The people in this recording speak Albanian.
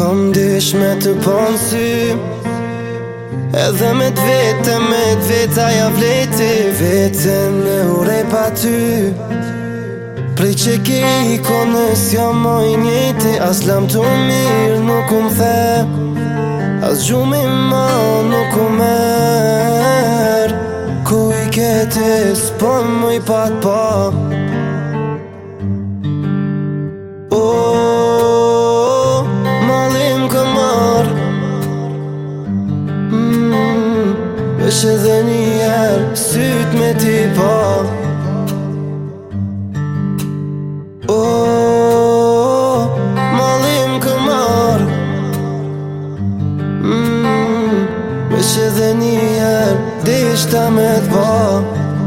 Kom dysh me të ponësi Edhe me të vete, me të veta ja vleti Vete në urej pa ty Prej që ki i konës ja jo më i njëti As lam të mirë nuk umë the As gjumë um i më nuk umë merë Kuj këtës po më i pat po Veshë dhe njerë, sytë me ti pa po. O, malim këmar Veshë mm, dhe njerë, dishta me të pa